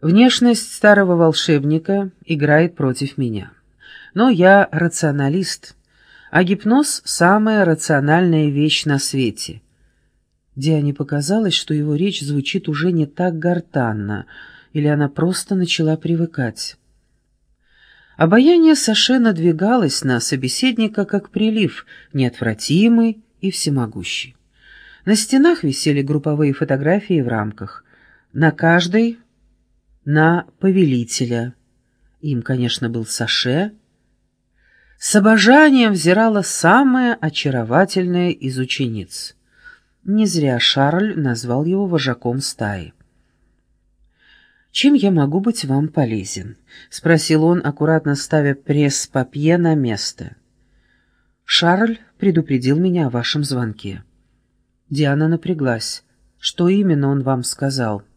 Внешность старого волшебника играет против меня. Но я рационалист, а гипноз — самая рациональная вещь на свете. Диане показалось, что его речь звучит уже не так гортанно, или она просто начала привыкать. Обаяние Саше надвигалось на собеседника, как прилив, неотвратимый и всемогущий. На стенах висели групповые фотографии в рамках. На каждой на повелителя. Им, конечно, был Саше. С обожанием взирала самая очаровательная из учениц. Не зря Шарль назвал его вожаком стаи. «Чем я могу быть вам полезен?» — спросил он, аккуратно ставя пресс-папье на место. «Шарль предупредил меня о вашем звонке». Диана напряглась. «Что именно он вам сказал?»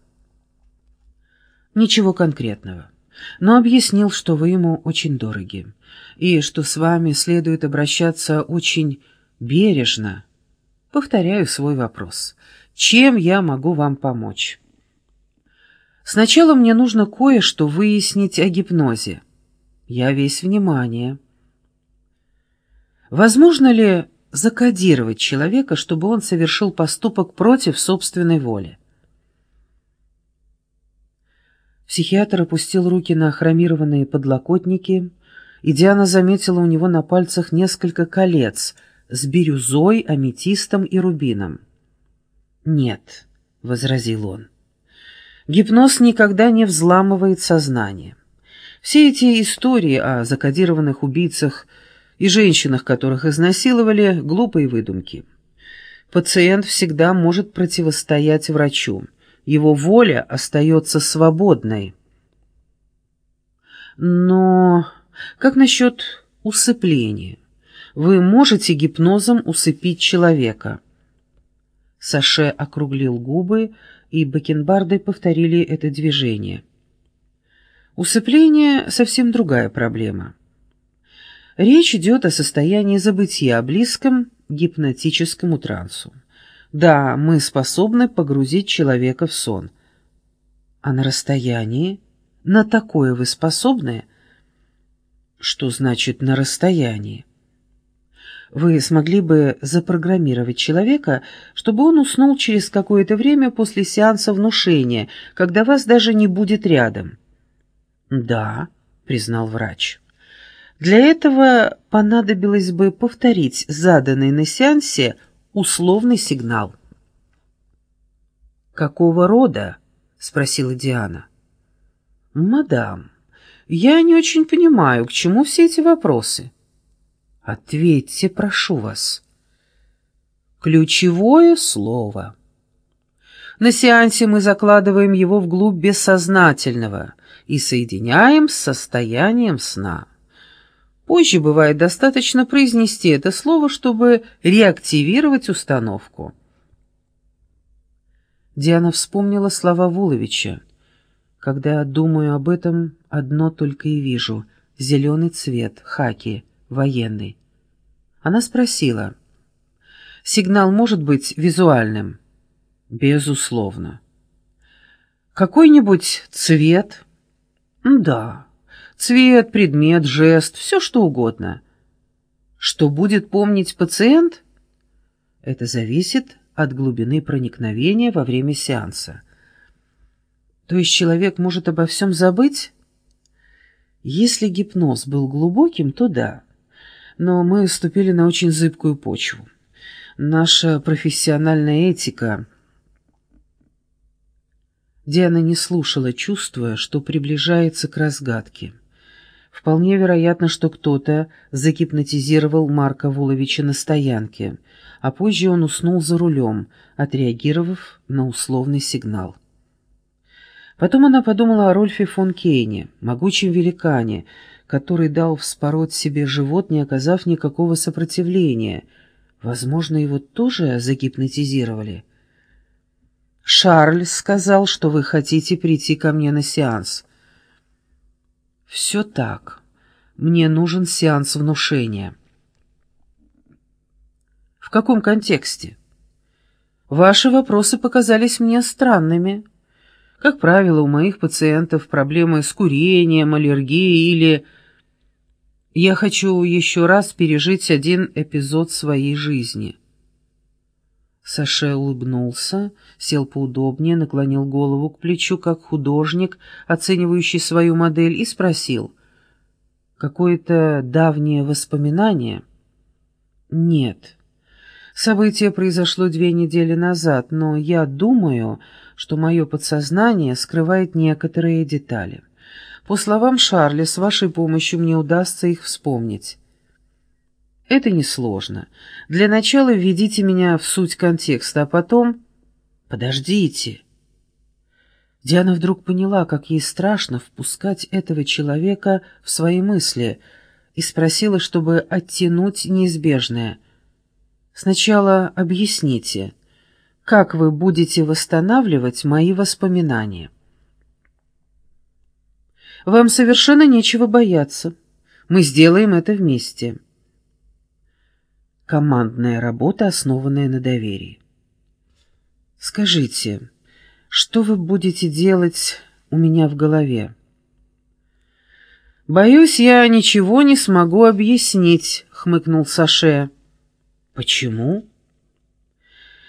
Ничего конкретного, но объяснил, что вы ему очень дороги, и что с вами следует обращаться очень бережно. Повторяю свой вопрос. Чем я могу вам помочь? Сначала мне нужно кое-что выяснить о гипнозе. Я весь внимание. Возможно ли закодировать человека, чтобы он совершил поступок против собственной воли? Психиатр опустил руки на хромированные подлокотники, и Диана заметила у него на пальцах несколько колец с бирюзой, аметистом и рубином. «Нет», — возразил он, — «гипноз никогда не взламывает сознание. Все эти истории о закодированных убийцах и женщинах, которых изнасиловали, — глупые выдумки. Пациент всегда может противостоять врачу» его воля остается свободной. Но как насчет усыпления? Вы можете гипнозом усыпить человека? Саше округлил губы, и бакенбарды повторили это движение. Усыпление — совсем другая проблема. Речь идет о состоянии забытия, близком гипнотическому трансу. Да, мы способны погрузить человека в сон. А на расстоянии? На такое вы способны? Что значит «на расстоянии»? Вы смогли бы запрограммировать человека, чтобы он уснул через какое-то время после сеанса внушения, когда вас даже не будет рядом? «Да», — признал врач. «Для этого понадобилось бы повторить заданный на сеансе условный сигнал. «Какого рода?» — спросила Диана. «Мадам, я не очень понимаю, к чему все эти вопросы». «Ответьте, прошу вас». Ключевое слово. На сеансе мы закладываем его вглубь бессознательного и соединяем с состоянием сна. Позже бывает достаточно произнести это слово, чтобы реактивировать установку. Диана вспомнила слова Вуловича. «Когда думаю об этом, одно только и вижу — зеленый цвет, хаки, военный». Она спросила, «Сигнал может быть визуальным?» «Безусловно». «Какой-нибудь цвет?» «Да». Цвет, предмет, жест, все что угодно. Что будет помнить пациент? Это зависит от глубины проникновения во время сеанса. То есть человек может обо всем забыть? Если гипноз был глубоким, то да. Но мы ступили на очень зыбкую почву. Наша профессиональная этика... Диана не слушала, чувствуя, что приближается к разгадке. Вполне вероятно, что кто-то загипнотизировал Марка Вуловича на стоянке, а позже он уснул за рулем, отреагировав на условный сигнал. Потом она подумала о Рольфе фон Кейне, могучем великане, который дал вспороть себе живот, не оказав никакого сопротивления. Возможно, его тоже загипнотизировали. «Шарль сказал, что вы хотите прийти ко мне на сеанс». «Все так. Мне нужен сеанс внушения». «В каком контексте?» «Ваши вопросы показались мне странными. Как правило, у моих пациентов проблемы с курением, аллергией или... Я хочу еще раз пережить один эпизод своей жизни. Саше улыбнулся, сел поудобнее, наклонил голову к плечу, как художник, оценивающий свою модель, и спросил. «Какое-то давнее воспоминание?» «Нет. Событие произошло две недели назад, но я думаю, что мое подсознание скрывает некоторые детали. По словам Шарля, с вашей помощью мне удастся их вспомнить». Это несложно. Для начала введите меня в суть контекста, а потом... Подождите. Диана вдруг поняла, как ей страшно впускать этого человека в свои мысли, и спросила, чтобы оттянуть неизбежное. «Сначала объясните, как вы будете восстанавливать мои воспоминания?» «Вам совершенно нечего бояться. Мы сделаем это вместе» командная работа, основанная на доверии. Скажите, что вы будете делать у меня в голове? Боюсь, я ничего не смогу объяснить, хмыкнул Саше. Почему?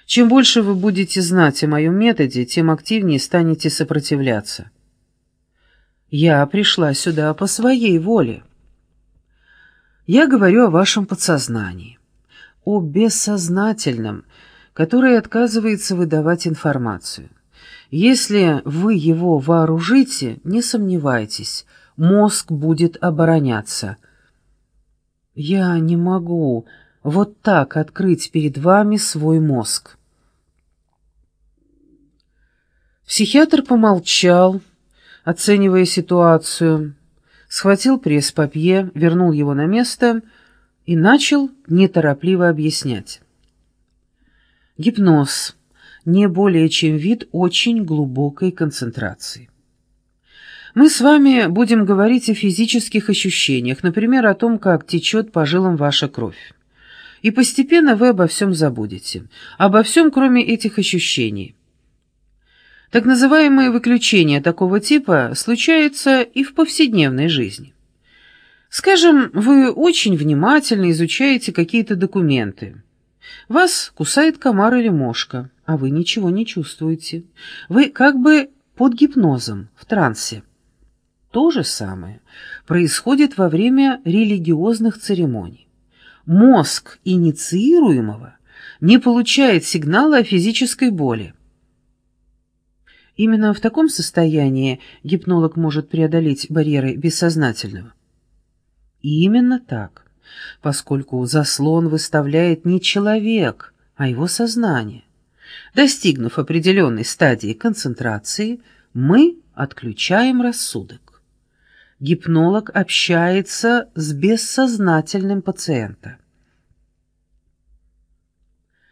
Чем больше вы будете знать о моем методе, тем активнее станете сопротивляться. Я пришла сюда по своей воле. Я говорю о вашем подсознании о бессознательном, которое отказывается выдавать информацию. Если вы его вооружите, не сомневайтесь, мозг будет обороняться. Я не могу вот так открыть перед вами свой мозг. Психиатр помолчал, оценивая ситуацию, схватил пресс-папье, вернул его на место — и начал неторопливо объяснять. Гипноз – не более чем вид очень глубокой концентрации. Мы с вами будем говорить о физических ощущениях, например, о том, как течет по жилам ваша кровь. И постепенно вы обо всем забудете. Обо всем, кроме этих ощущений. Так называемые выключения такого типа случаются и в повседневной жизни. Скажем, вы очень внимательно изучаете какие-то документы. Вас кусает комар или мошка, а вы ничего не чувствуете. Вы как бы под гипнозом, в трансе. То же самое происходит во время религиозных церемоний. Мозг инициируемого не получает сигнала о физической боли. Именно в таком состоянии гипнолог может преодолеть барьеры бессознательного. Именно так, поскольку заслон выставляет не человек, а его сознание. Достигнув определенной стадии концентрации, мы отключаем рассудок. Гипнолог общается с бессознательным пациента.